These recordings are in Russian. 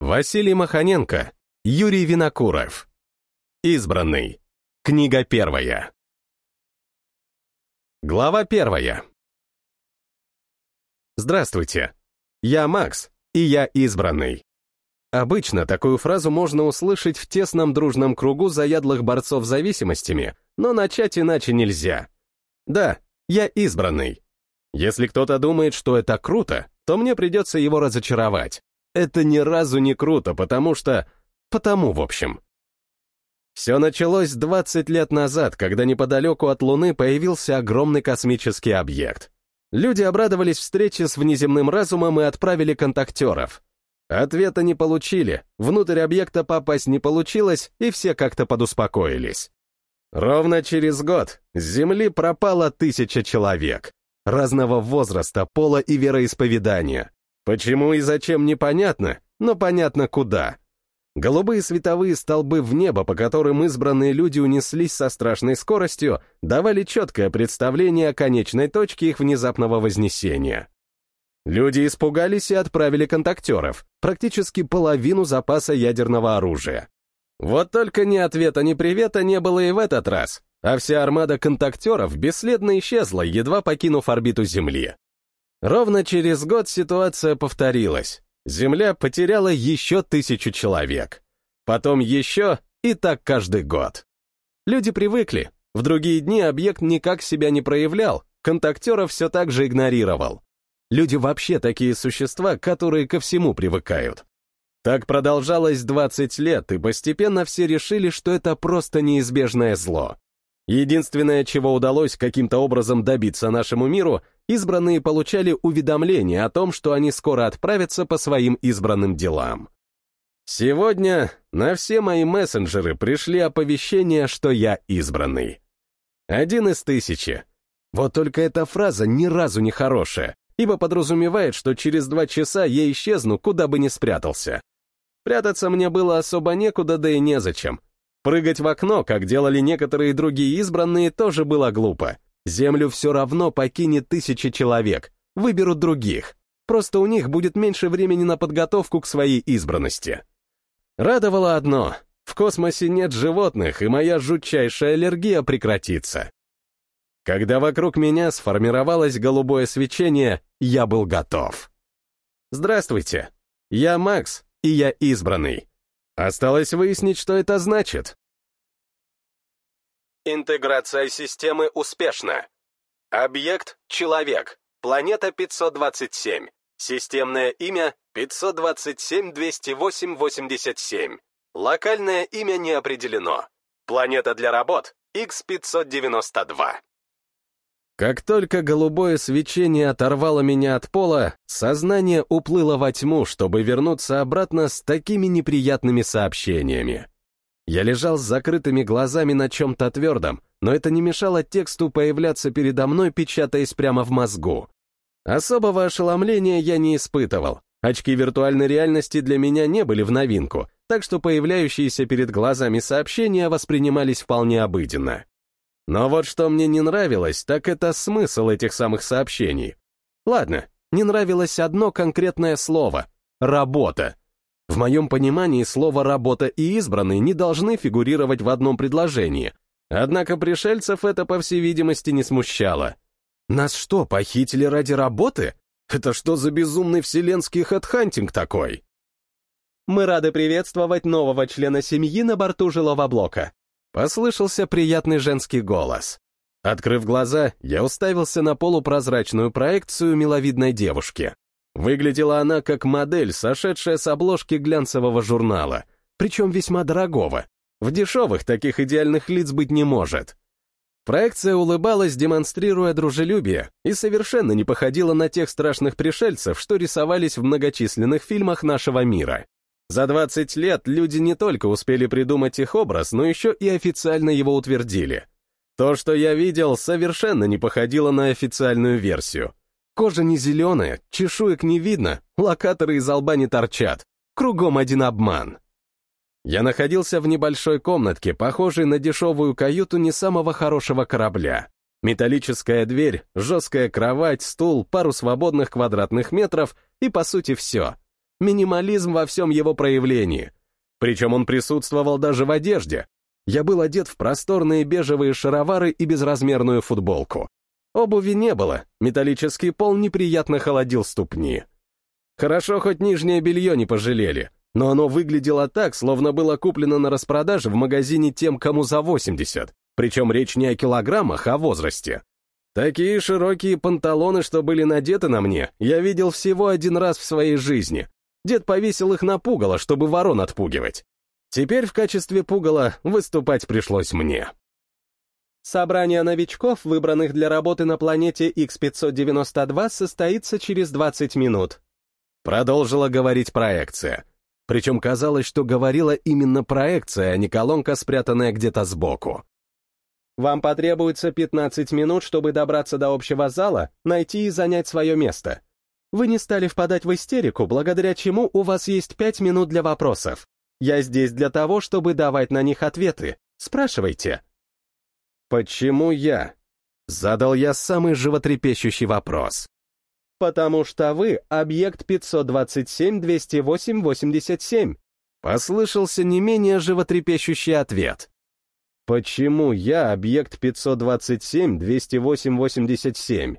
Василий Маханенко, Юрий Винокуров. Избранный. Книга первая. Глава первая. Здравствуйте. Я Макс, и я избранный. Обычно такую фразу можно услышать в тесном дружном кругу заядлых борцов с зависимостями, но начать иначе нельзя. Да, я избранный. Если кто-то думает, что это круто, то мне придется его разочаровать. Это ни разу не круто, потому что... Потому, в общем. Все началось 20 лет назад, когда неподалеку от Луны появился огромный космический объект. Люди обрадовались встрече с внеземным разумом и отправили контактеров. Ответа не получили, внутрь объекта попасть не получилось, и все как-то подуспокоились. Ровно через год с Земли пропало тысяча человек. Разного возраста, пола и вероисповедания. Почему и зачем непонятно, но понятно куда. Голубые световые столбы в небо, по которым избранные люди унеслись со страшной скоростью, давали четкое представление о конечной точке их внезапного вознесения. Люди испугались и отправили контактеров, практически половину запаса ядерного оружия. Вот только ни ответа, ни привета не было и в этот раз, а вся армада контактеров бесследно исчезла, едва покинув орбиту Земли. Ровно через год ситуация повторилась. Земля потеряла еще тысячу человек. Потом еще, и так каждый год. Люди привыкли. В другие дни объект никак себя не проявлял, контактеров все так же игнорировал. Люди вообще такие существа, которые ко всему привыкают. Так продолжалось 20 лет, и постепенно все решили, что это просто неизбежное зло. Единственное, чего удалось каким-то образом добиться нашему миру, избранные получали уведомления о том, что они скоро отправятся по своим избранным делам. Сегодня на все мои мессенджеры пришли оповещения, что я избранный. Один из тысячи. Вот только эта фраза ни разу не хорошая, ибо подразумевает, что через два часа я исчезну, куда бы ни спрятался. Прятаться мне было особо некуда, да и незачем. Прыгать в окно, как делали некоторые другие избранные, тоже было глупо. Землю все равно покинет тысячи человек, выберут других. Просто у них будет меньше времени на подготовку к своей избранности. Радовало одно — в космосе нет животных, и моя жутчайшая аллергия прекратится. Когда вокруг меня сформировалось голубое свечение, я был готов. Здравствуйте, я Макс, и я избранный. Осталось выяснить, что это значит. Интеграция системы успешна. Объект — человек. Планета 527. Системное имя 527-208-87. Локальное имя не определено. Планета для работ X592. Как только голубое свечение оторвало меня от пола, сознание уплыло во тьму, чтобы вернуться обратно с такими неприятными сообщениями. Я лежал с закрытыми глазами на чем-то твердом, но это не мешало тексту появляться передо мной, печатаясь прямо в мозгу. Особого ошеломления я не испытывал. Очки виртуальной реальности для меня не были в новинку, так что появляющиеся перед глазами сообщения воспринимались вполне обыденно. Но вот что мне не нравилось, так это смысл этих самых сообщений. Ладно, не нравилось одно конкретное слово — «работа». В моем понимании слово «работа» и «избранный» не должны фигурировать в одном предложении. Однако пришельцев это, по всей видимости, не смущало. Нас что, похитили ради работы? Это что за безумный вселенский хедхантинг такой? Мы рады приветствовать нового члена семьи на борту жилого блока. Послышался приятный женский голос. Открыв глаза, я уставился на полупрозрачную проекцию миловидной девушки. Выглядела она как модель, сошедшая с обложки глянцевого журнала, причем весьма дорогого. В дешевых таких идеальных лиц быть не может. Проекция улыбалась, демонстрируя дружелюбие, и совершенно не походила на тех страшных пришельцев, что рисовались в многочисленных фильмах нашего мира. За 20 лет люди не только успели придумать их образ, но еще и официально его утвердили. То, что я видел, совершенно не походило на официальную версию. Кожа не зеленая, чешуек не видно, локаторы из лба не торчат. Кругом один обман. Я находился в небольшой комнатке, похожей на дешевую каюту не самого хорошего корабля. Металлическая дверь, жесткая кровать, стул, пару свободных квадратных метров и, по сути, все. Минимализм во всем его проявлении. Причем он присутствовал даже в одежде. Я был одет в просторные бежевые шаровары и безразмерную футболку. Обуви не было, металлический пол неприятно холодил ступни. Хорошо, хоть нижнее белье не пожалели, но оно выглядело так, словно было куплено на распродаже в магазине тем, кому за 80, причем речь не о килограммах, а о возрасте. Такие широкие панталоны, что были надеты на мне, я видел всего один раз в своей жизни. Дед повесил их на пугало, чтобы ворон отпугивать. Теперь в качестве пугала выступать пришлось мне. Собрание новичков, выбранных для работы на планете X592, состоится через 20 минут. Продолжила говорить проекция. Причем казалось, что говорила именно проекция, а не колонка, спрятанная где-то сбоку. Вам потребуется 15 минут, чтобы добраться до общего зала, найти и занять свое место. Вы не стали впадать в истерику, благодаря чему у вас есть 5 минут для вопросов. Я здесь для того, чтобы давать на них ответы. Спрашивайте. «Почему я?» Задал я самый животрепещущий вопрос. «Потому что вы — объект 527-208-87». Послышался не менее животрепещущий ответ. Почему я объект 527-208-87?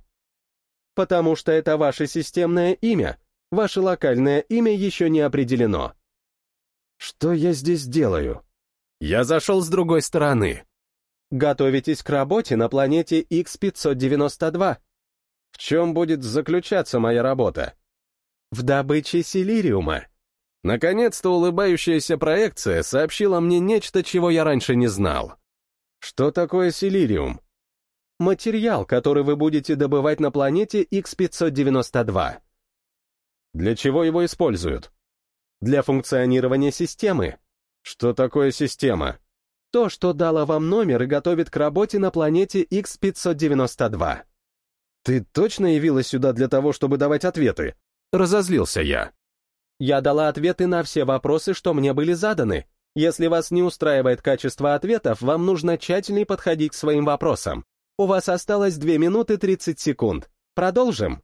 Потому что это ваше системное имя. Ваше локальное имя еще не определено. Что я здесь делаю? Я зашел с другой стороны. Готовитесь к работе на планете X592. В чем будет заключаться моя работа? В добыче силириума. Наконец-то улыбающаяся проекция сообщила мне нечто, чего я раньше не знал. Что такое силириум? Материал, который вы будете добывать на планете X592. Для чего его используют? Для функционирования системы. Что такое система? То, что дало вам номер и готовит к работе на планете X592. Ты точно явилась сюда для того, чтобы давать ответы? Разозлился я. Я дала ответы на все вопросы, что мне были заданы, если вас не устраивает качество ответов, вам нужно тщательнее подходить к своим вопросам. У вас осталось 2 минуты 30 секунд. Продолжим.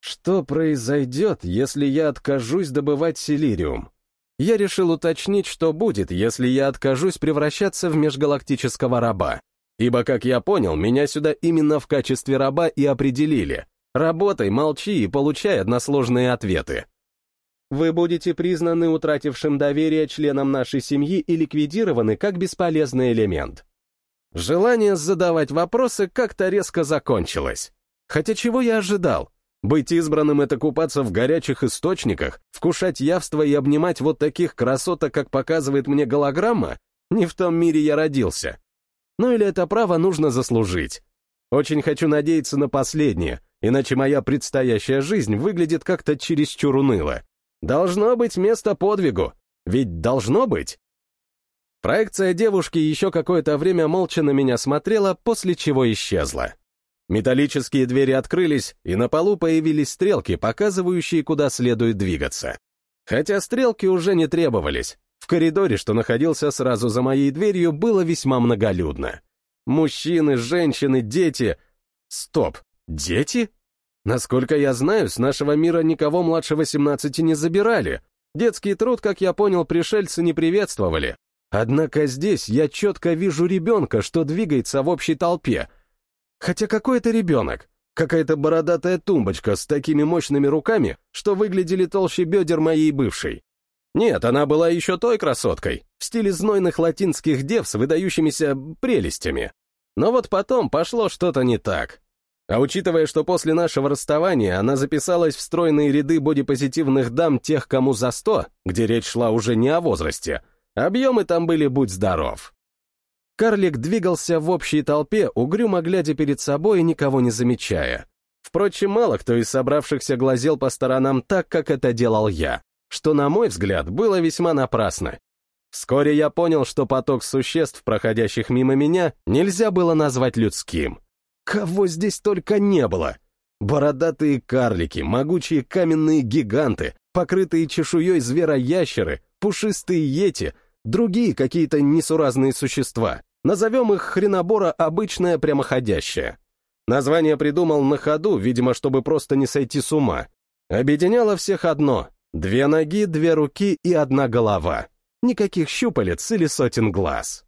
Что произойдет, если я откажусь добывать силириум? Я решил уточнить, что будет, если я откажусь превращаться в межгалактического раба. Ибо, как я понял, меня сюда именно в качестве раба и определили. Работай, молчи и получай односложные ответы. Вы будете признаны утратившим доверие членам нашей семьи и ликвидированы как бесполезный элемент. Желание задавать вопросы как-то резко закончилось. Хотя чего я ожидал? Быть избранным — это купаться в горячих источниках, вкушать явство и обнимать вот таких красоток, как показывает мне голограмма? Не в том мире я родился. Ну или это право нужно заслужить? Очень хочу надеяться на последнее, иначе моя предстоящая жизнь выглядит как-то чересчур уныло. Должно быть место подвигу. Ведь должно быть. Проекция девушки еще какое-то время молча на меня смотрела, после чего исчезла. Металлические двери открылись, и на полу появились стрелки, показывающие, куда следует двигаться. Хотя стрелки уже не требовались. В коридоре, что находился сразу за моей дверью, было весьма многолюдно. Мужчины, женщины, дети... Стоп, дети? Насколько я знаю, с нашего мира никого младше 18 не забирали. Детский труд, как я понял, пришельцы не приветствовали. Однако здесь я четко вижу ребенка, что двигается в общей толпе. Хотя какой это ребенок? Какая-то бородатая тумбочка с такими мощными руками, что выглядели толще бедер моей бывшей. Нет, она была еще той красоткой, в стиле знойных латинских дев с выдающимися прелестями. Но вот потом пошло что-то не так. А учитывая, что после нашего расставания она записалась в стройные ряды бодипозитивных дам тех, кому за сто, где речь шла уже не о возрасте, объемы там были будь здоров. Карлик двигался в общей толпе, угрюмо глядя перед собой и никого не замечая. Впрочем, мало кто из собравшихся глазел по сторонам так, как это делал я, что, на мой взгляд, было весьма напрасно. Вскоре я понял, что поток существ, проходящих мимо меня, нельзя было назвать людским. Кого здесь только не было! Бородатые карлики, могучие каменные гиганты, покрытые чешуей звероящеры, пушистые йети, другие какие-то несуразные существа. Назовем их хренобора обычное прямоходящее. Название придумал на ходу, видимо, чтобы просто не сойти с ума. Объединяло всех одно. Две ноги, две руки и одна голова. Никаких щупалец или сотен глаз.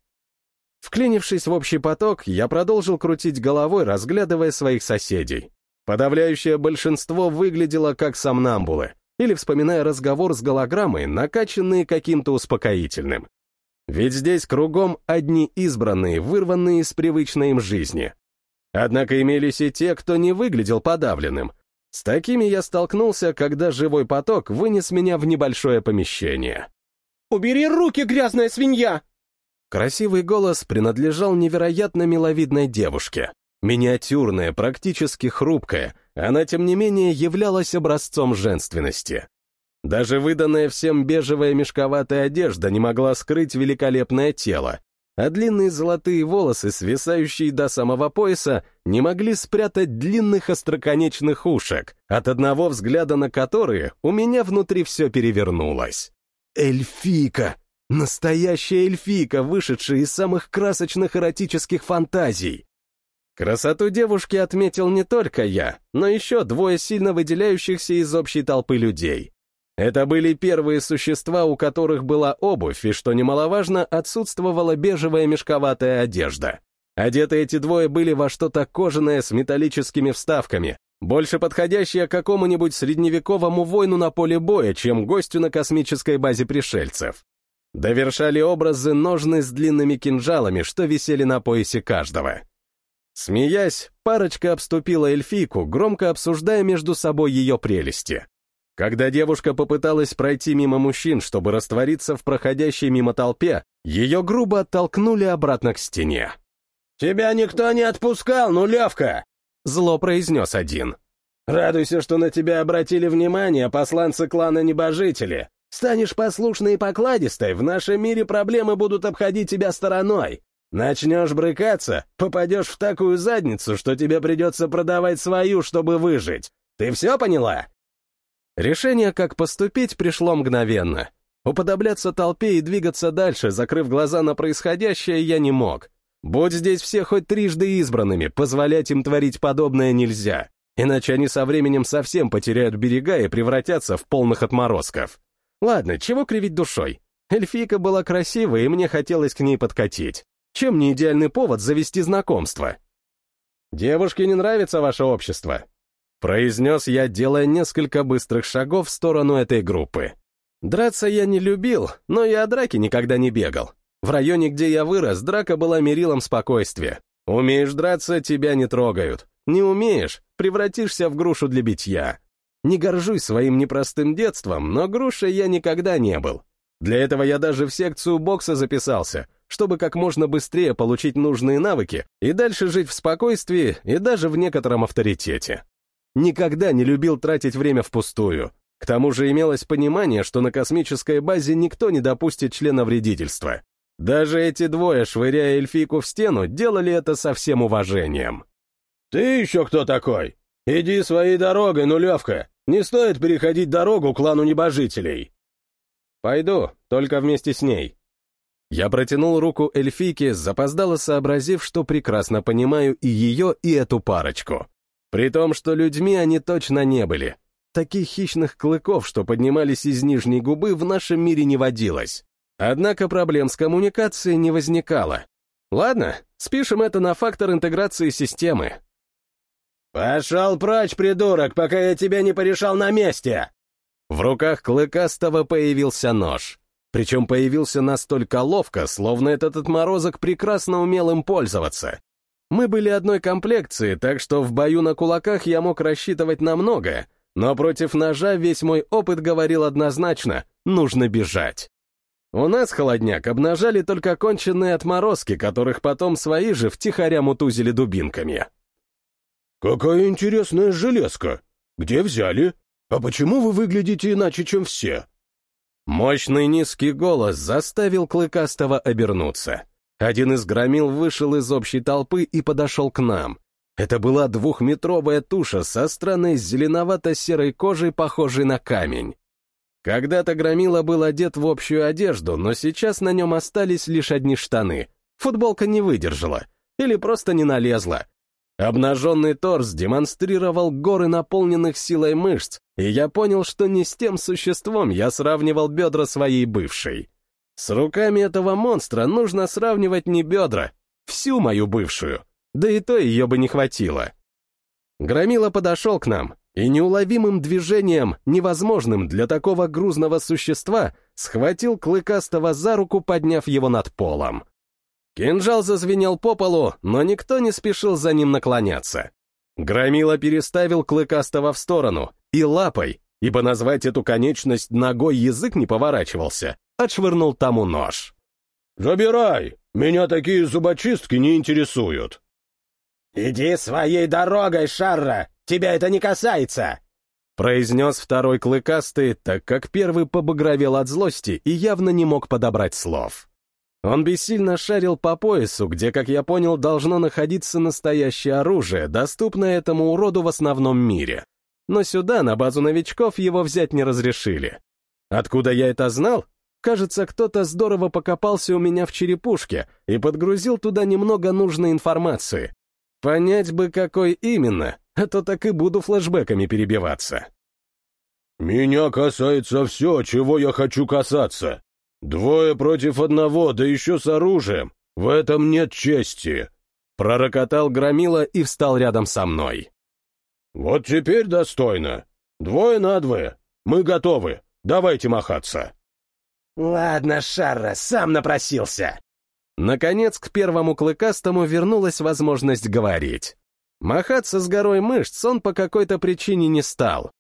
Вклинившись в общий поток, я продолжил крутить головой, разглядывая своих соседей. Подавляющее большинство выглядело как сомнамбулы, или вспоминая разговор с голограммой, накачанные каким-то успокоительным. Ведь здесь кругом одни избранные, вырванные из привычной им жизни. Однако имелись и те, кто не выглядел подавленным. С такими я столкнулся, когда живой поток вынес меня в небольшое помещение. «Убери руки, грязная свинья!» Красивый голос принадлежал невероятно миловидной девушке. Миниатюрная, практически хрупкая, она, тем не менее, являлась образцом женственности. Даже выданная всем бежевая мешковатая одежда не могла скрыть великолепное тело, а длинные золотые волосы, свисающие до самого пояса, не могли спрятать длинных остроконечных ушек, от одного взгляда на которые у меня внутри все перевернулось. Эльфика! Настоящая эльфийка, вышедшая из самых красочных эротических фантазий. Красоту девушки отметил не только я, но еще двое сильно выделяющихся из общей толпы людей. Это были первые существа, у которых была обувь, и, что немаловажно, отсутствовала бежевая мешковатая одежда. Одеты эти двое были во что-то кожаное с металлическими вставками, больше подходящее какому-нибудь средневековому воину на поле боя, чем гостю на космической базе пришельцев. Довершали образы ножны с длинными кинжалами, что висели на поясе каждого. Смеясь, парочка обступила эльфийку, громко обсуждая между собой ее прелести. Когда девушка попыталась пройти мимо мужчин, чтобы раствориться в проходящей мимо толпе, ее грубо оттолкнули обратно к стене. «Тебя никто не отпускал, нулевка!» — зло произнес один. «Радуйся, что на тебя обратили внимание посланцы клана Небожители. Станешь послушной и покладистой, в нашем мире проблемы будут обходить тебя стороной. Начнешь брыкаться, попадешь в такую задницу, что тебе придется продавать свою, чтобы выжить. Ты все поняла?» Решение, как поступить, пришло мгновенно. Уподобляться толпе и двигаться дальше, закрыв глаза на происходящее, я не мог. Будь здесь все хоть трижды избранными, позволять им творить подобное нельзя, иначе они со временем совсем потеряют берега и превратятся в полных отморозков. Ладно, чего кривить душой? Эльфийка была красивой, и мне хотелось к ней подкатить. Чем не идеальный повод завести знакомство? «Девушке не нравится ваше общество», — произнес я, делая несколько быстрых шагов в сторону этой группы. Драться я не любил, но и о драке никогда не бегал. В районе, где я вырос, драка была мерилом спокойствия. Умеешь драться, тебя не трогают. Не умеешь, превратишься в грушу для битья. Не горжусь своим непростым детством, но грушей я никогда не был. Для этого я даже в секцию бокса записался, чтобы как можно быстрее получить нужные навыки и дальше жить в спокойствии и даже в некотором авторитете. Никогда не любил тратить время впустую. К тому же имелось понимание, что на космической базе никто не допустит члена вредительства. Даже эти двое, швыряя эльфийку в стену, делали это со всем уважением. «Ты еще кто такой? Иди своей дорогой, нулевка!» Не стоит переходить дорогу клану небожителей. Пойду, только вместе с ней. Я протянул руку эльфийке, запоздало сообразив, что прекрасно понимаю и ее, и эту парочку. При том, что людьми они точно не были. Таких хищных клыков, что поднимались из нижней губы, в нашем мире не водилось. Однако проблем с коммуникацией не возникало. Ладно, спишем это на фактор интеграции системы. «Пошел прочь, придурок, пока я тебя не порешал на месте!» В руках Клыкастого появился нож. Причем появился настолько ловко, словно этот отморозок прекрасно умел им пользоваться. Мы были одной комплекции, так что в бою на кулаках я мог рассчитывать на многое, но против ножа весь мой опыт говорил однозначно — нужно бежать. У нас холодняк обнажали только конченные отморозки, которых потом свои же втихаря мутузили дубинками. «Какая интересная железка! Где взяли? А почему вы выглядите иначе, чем все?» Мощный низкий голос заставил Клыкастого обернуться. Один из громил вышел из общей толпы и подошел к нам. Это была двухметровая туша со странной зеленовато-серой кожей, похожей на камень. Когда-то Громила был одет в общую одежду, но сейчас на нем остались лишь одни штаны. Футболка не выдержала. Или просто не налезла. Обнаженный торс демонстрировал горы наполненных силой мышц, и я понял, что не с тем существом я сравнивал бедра своей бывшей. С руками этого монстра нужно сравнивать не бедра, всю мою бывшую, да и то ее бы не хватило. Громила подошел к нам и неуловимым движением, невозможным для такого грузного существа, схватил Клыкастого за руку, подняв его над полом. Кинжал зазвенел по полу, но никто не спешил за ним наклоняться. Громила переставил Клыкастого в сторону и лапой, ибо назвать эту конечность ногой язык не поворачивался, отшвырнул тому нож. «Забирай! Меня такие зубочистки не интересуют!» «Иди своей дорогой, Шарра! Тебя это не касается!» произнес второй клыкастый, так как первый побагровел от злости и явно не мог подобрать слов. Он бессильно шарил по поясу, где, как я понял, должно находиться настоящее оружие, доступное этому уроду в основном мире. Но сюда, на базу новичков, его взять не разрешили. Откуда я это знал? Кажется, кто-то здорово покопался у меня в черепушке и подгрузил туда немного нужной информации. Понять бы, какой именно, а то так и буду флэшбэками перебиваться. «Меня касается все, чего я хочу касаться», «Двое против одного, да еще с оружием! В этом нет чести!» Пророкотал Громила и встал рядом со мной. «Вот теперь достойно. Двое на двое. Мы готовы. Давайте махаться». «Ладно, Шарра, сам напросился». Наконец, к первому клыкастому вернулась возможность говорить. Махаться с горой мышц он по какой-то причине не стал.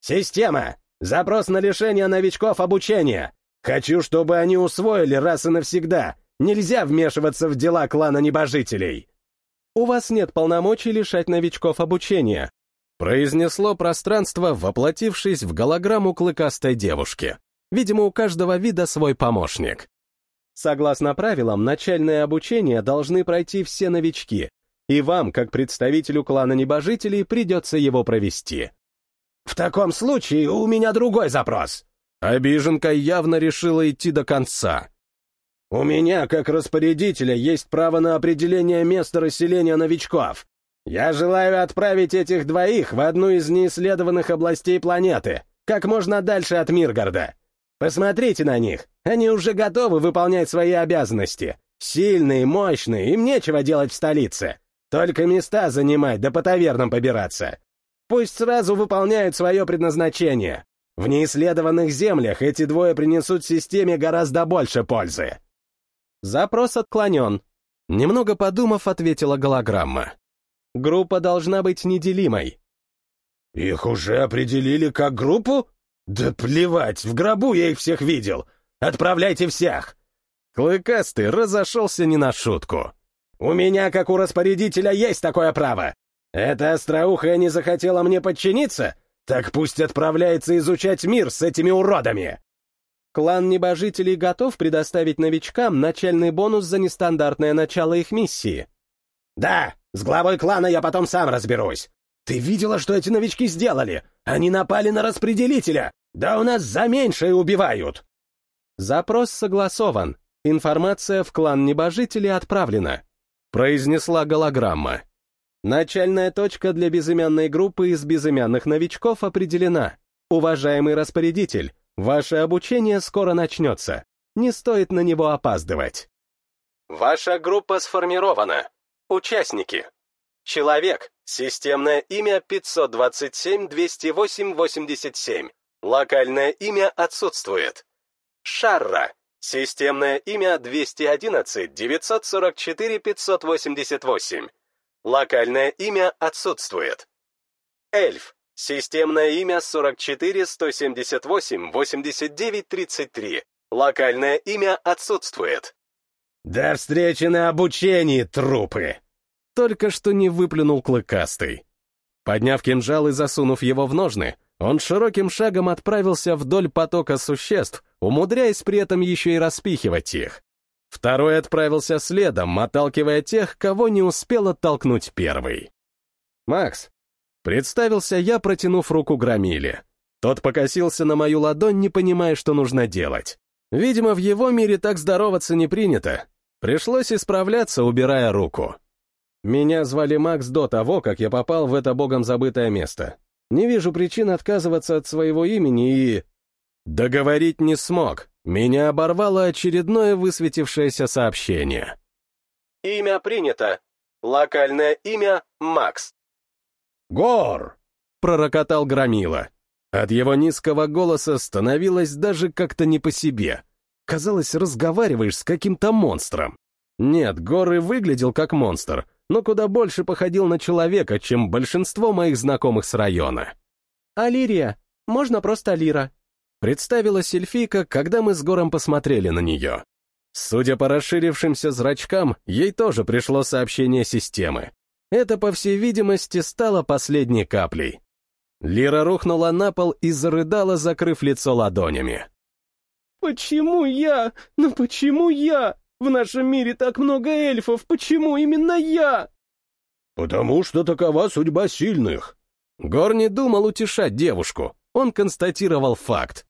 «Система! Запрос на лишение новичков обучения! Хочу, чтобы они усвоили раз и навсегда. Нельзя вмешиваться в дела клана небожителей. У вас нет полномочий лишать новичков обучения, произнесло пространство, воплотившись в голограмму клыкастой девушки. Видимо, у каждого вида свой помощник. Согласно правилам, начальное обучение должны пройти все новички, и вам, как представителю клана небожителей, придется его провести. В таком случае у меня другой запрос. Обиженка явно решила идти до конца. «У меня, как распорядителя, есть право на определение места расселения новичков. Я желаю отправить этих двоих в одну из неисследованных областей планеты, как можно дальше от Миргорода. Посмотрите на них, они уже готовы выполнять свои обязанности. Сильные, мощные, им нечего делать в столице. Только места занимать, да по тавернам побираться. Пусть сразу выполняют свое предназначение. В неисследованных землях эти двое принесут системе гораздо больше пользы. Запрос отклонен. Немного подумав, ответила голограмма. Группа должна быть неделимой. Их уже определили как группу? Да плевать, в гробу я их всех видел. Отправляйте всех. Клыкастый разошелся не на шутку. У меня, как у распорядителя, есть такое право. Эта остроухая не захотела мне подчиниться? Так пусть отправляется изучать мир с этими уродами!» Клан небожителей готов предоставить новичкам начальный бонус за нестандартное начало их миссии. «Да, с главой клана я потом сам разберусь. Ты видела, что эти новички сделали? Они напали на распределителя! Да у нас за меньшее убивают!» «Запрос согласован. Информация в клан небожителей отправлена», — произнесла голограмма. Начальная точка для безымянной группы из безымянных новичков определена. Уважаемый распорядитель, ваше обучение скоро начнется. Не стоит на него опаздывать. Ваша группа сформирована. Участники. Человек. Системное имя 527-208-87. Локальное имя отсутствует. Шарра. Системное имя 211-944-588. Локальное имя отсутствует. Эльф. Системное имя 44-178-89-33. Локальное имя отсутствует. «До встречи на обучении, трупы!» Только что не выплюнул клыкастый. Подняв кинжал и засунув его в ножны, он широким шагом отправился вдоль потока существ, умудряясь при этом еще и распихивать их. Второй отправился следом, отталкивая тех, кого не успел оттолкнуть первый. «Макс!» Представился я, протянув руку Громиле. Тот покосился на мою ладонь, не понимая, что нужно делать. Видимо, в его мире так здороваться не принято. Пришлось исправляться, убирая руку. Меня звали Макс до того, как я попал в это богом забытое место. Не вижу причин отказываться от своего имени и... Договорить не смог. Меня оборвало очередное высветившееся сообщение. Имя принято. Локальное имя — Макс. «Гор!» — пророкотал Громила. От его низкого голоса становилось даже как-то не по себе. Казалось, разговариваешь с каким-то монстром. Нет, Гор и выглядел как монстр, но куда больше походил на человека, чем большинство моих знакомых с района. «Алирия, можно просто Лира», — представила Сельфийка, когда мы с Гором посмотрели на нее. Судя по расширившимся зрачкам, ей тоже пришло сообщение системы. Это, по всей видимости, стало последней каплей. Лира рухнула на пол и зарыдала, закрыв лицо ладонями. «Почему я? Ну почему я? В нашем мире так много эльфов, почему именно я?» «Потому что такова судьба сильных». Гор не думал утешать девушку, он констатировал факт.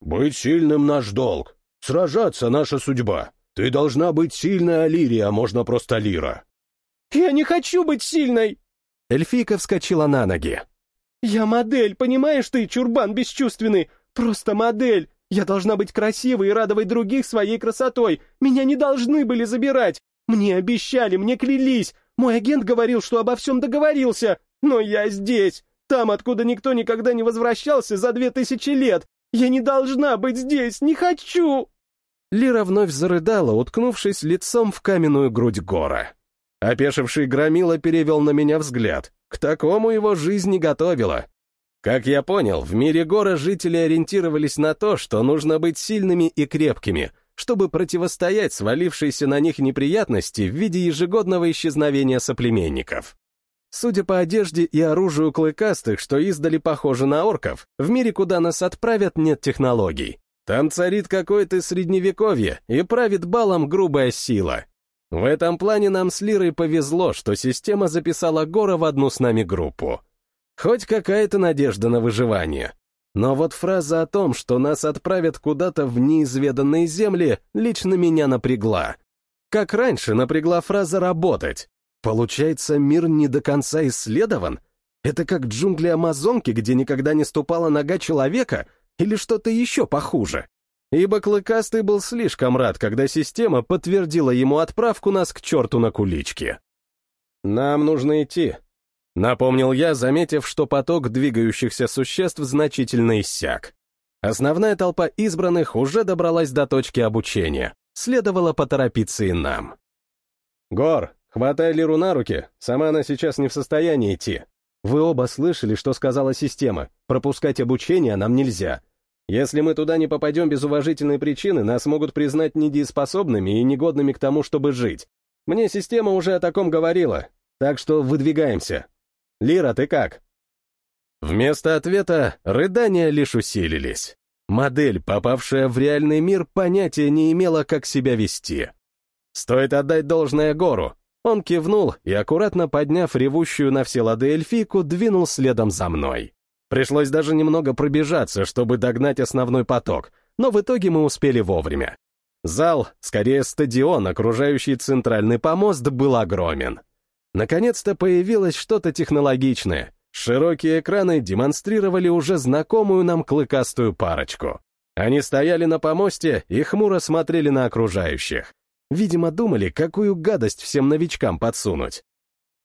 «Быть сильным — наш долг, сражаться — наша судьба. Ты должна быть сильной, Алирия, а можно просто Лира». «Я не хочу быть сильной!» Эльфийка вскочила на ноги. «Я модель, понимаешь ты, чурбан бесчувственный? Просто модель. Я должна быть красивой и радовать других своей красотой. Меня не должны были забирать. Мне обещали, мне клялись. Мой агент говорил, что обо всем договорился. Но я здесь, там, откуда никто никогда не возвращался за две тысячи лет. Я не должна быть здесь, не хочу!» Лира вновь зарыдала, уткнувшись лицом в каменную грудь гора. Опешивший громила перевел на меня взгляд. К такому его жизнь не готовила. Как я понял, в мире гора жители ориентировались на то, что нужно быть сильными и крепкими, чтобы противостоять свалившейся на них неприятности в виде ежегодного исчезновения соплеменников. Судя по одежде и оружию клыкастых, что издали похожи на орков, в мире, куда нас отправят, нет технологий. Там царит какое-то средневековье и правит балом грубая сила. В этом плане нам с Лирой повезло, что система записала Гора в одну с нами группу. Хоть какая-то надежда на выживание. Но вот фраза о том, что нас отправят куда-то в неизведанные земли, лично меня напрягла. Как раньше напрягла фраза «работать». Получается, мир не до конца исследован? Это как джунгли Амазонки, где никогда не ступала нога человека, или что-то еще похуже? ибо Клыкастый был слишком рад, когда система подтвердила ему отправку нас к черту на куличке. «Нам нужно идти», — напомнил я, заметив, что поток двигающихся существ значительно иссяк. Основная толпа избранных уже добралась до точки обучения. Следовало поторопиться и нам. «Гор, хватай Лиру на руки, сама она сейчас не в состоянии идти. Вы оба слышали, что сказала система. Пропускать обучение нам нельзя. Если мы туда не попадем без уважительной причины, нас могут признать недееспособными и негодными к тому, чтобы жить. Мне система уже о таком говорила, так что выдвигаемся. Лира, ты как?» Вместо ответа рыдания лишь усилились. Модель, попавшая в реальный мир, понятия не имела, как себя вести. Стоит отдать должное Гору. Он кивнул и, аккуратно подняв ревущую на все лады эльфийку, двинул следом за мной. Пришлось даже немного пробежаться, чтобы догнать основной поток, но в итоге мы успели вовремя. Зал, скорее стадион, окружающий центральный помост, был огромен. Наконец-то появилось что-то технологичное. Широкие экраны демонстрировали уже знакомую нам клыкастую парочку. Они стояли на помосте и хмуро смотрели на окружающих. Видимо, думали, какую гадость всем новичкам подсунуть.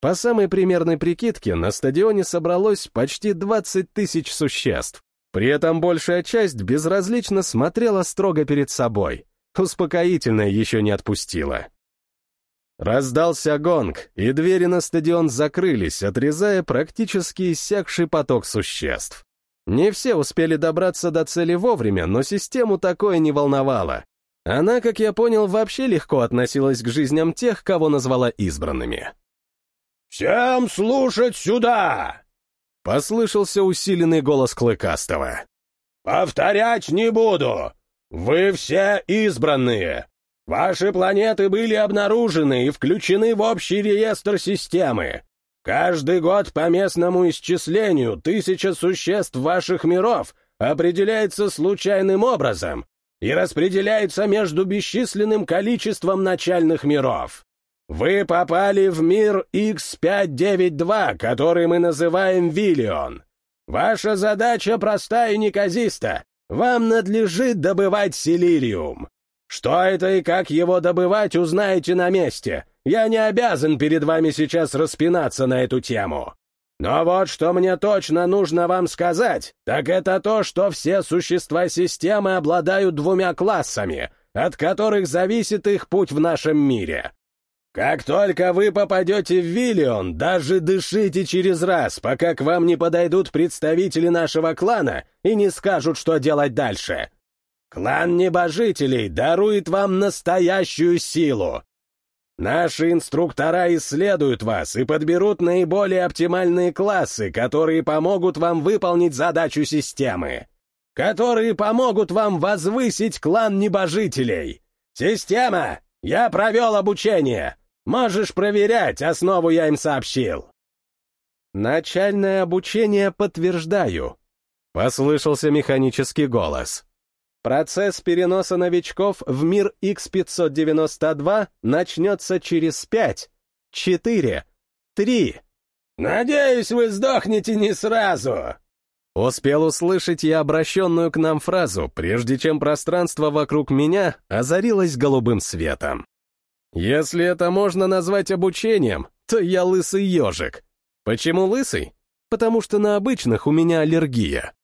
По самой примерной прикидке, на стадионе собралось почти 20 тысяч существ. При этом большая часть безразлично смотрела строго перед собой. Успокоительное еще не отпустила. Раздался гонг, и двери на стадион закрылись, отрезая практически иссякший поток существ. Не все успели добраться до цели вовремя, но систему такое не волновало. Она, как я понял, вообще легко относилась к жизням тех, кого назвала избранными. «Всем слушать сюда!» — послышался усиленный голос Клыкастого. «Повторять не буду! Вы все избранные! Ваши планеты были обнаружены и включены в общий реестр системы. Каждый год по местному исчислению тысяча существ ваших миров определяется случайным образом и распределяется между бесчисленным количеством начальных миров. Вы попали в мир X592, который мы называем Виллион. Ваша задача проста и неказиста. Вам надлежит добывать силириум. Что это и как его добывать, узнаете на месте. Я не обязан перед вами сейчас распинаться на эту тему. Но вот что мне точно нужно вам сказать, так это то, что все существа системы обладают двумя классами, от которых зависит их путь в нашем мире. Как только вы попадете в Виллион, даже дышите через раз, пока к вам не подойдут представители нашего клана и не скажут, что делать дальше. Клан Небожителей дарует вам настоящую силу. Наши инструктора исследуют вас и подберут наиболее оптимальные классы, которые помогут вам выполнить задачу системы. Которые помогут вам возвысить клан Небожителей. Система, я провел обучение. Можешь проверять, основу я им сообщил. Начальное обучение подтверждаю. Послышался механический голос. Процесс переноса новичков в мир X592 начнется через 5, 4, 3. «Надеюсь, вы сдохнете не сразу!» Успел услышать я обращенную к нам фразу, прежде чем пространство вокруг меня озарилось голубым светом. Если это можно назвать обучением, то я лысый ежик. Почему лысый? Потому что на обычных у меня аллергия.